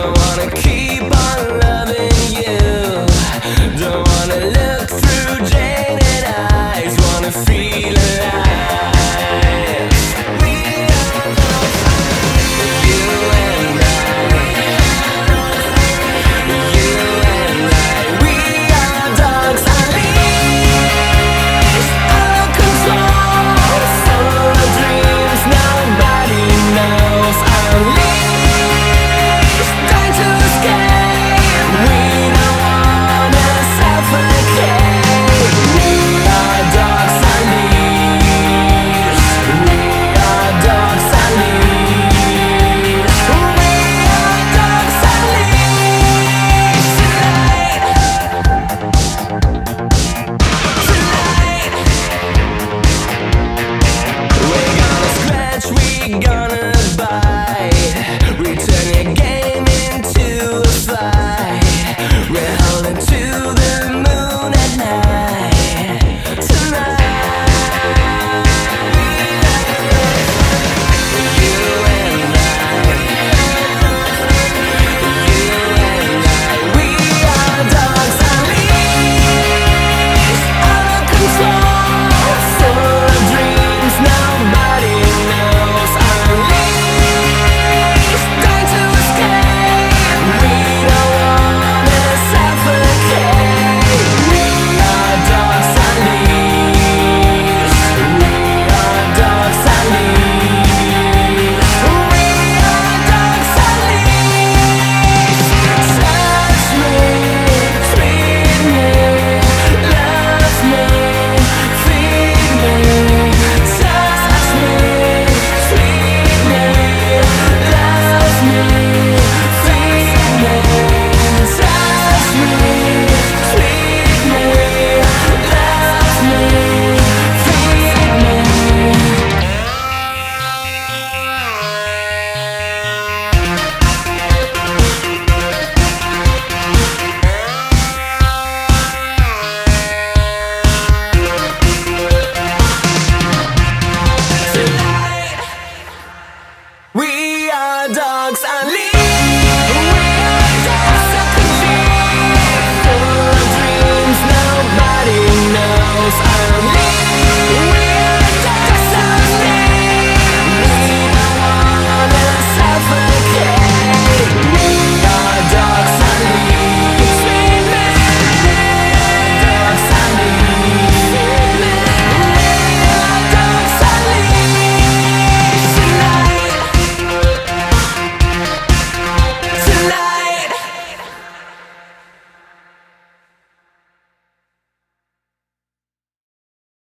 the world. into the